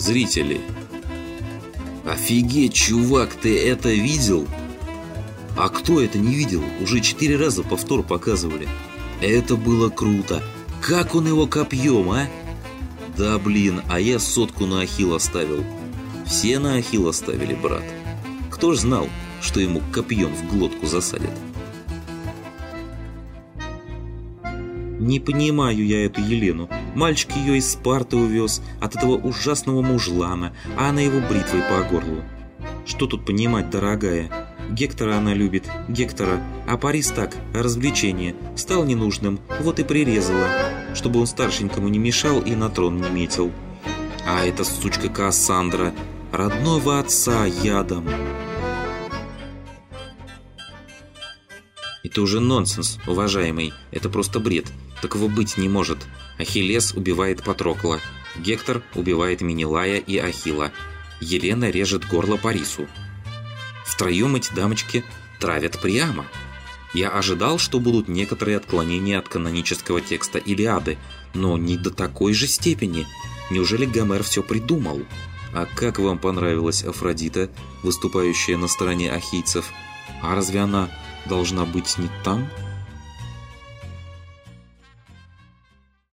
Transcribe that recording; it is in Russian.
зрители. Офигеть, чувак, ты это видел? А кто это не видел? Уже четыре раза повтор показывали. Это было круто. Как он его копьем, а? Да блин, а я сотку на Ахилла ставил. Все на Ахилла ставили, брат. Кто ж знал, что ему копьем в глотку засадят? Не понимаю я эту Елену. Мальчик ее из Спарты увез от этого ужасного мужлана, а она его бритвой по горлу. Что тут понимать, дорогая? Гектора она любит, Гектора, а Парис так, развлечение, стал ненужным, вот и прирезала, чтобы он старшенькому не мешал и на трон не метил. А эта сучка Кассандра, родного отца ядом. Это уже нонсенс, уважаемый, это просто бред. Такого быть не может. Ахиллес убивает Патрокла, Гектор убивает Минилая и Ахила, Елена режет горло Парису. Втроем эти дамочки травят Приама. Я ожидал, что будут некоторые отклонения от канонического текста Илиады, но не до такой же степени. Неужели Гомер все придумал? А как вам понравилась Афродита, выступающая на стороне ахийцев? А разве она должна быть не там?»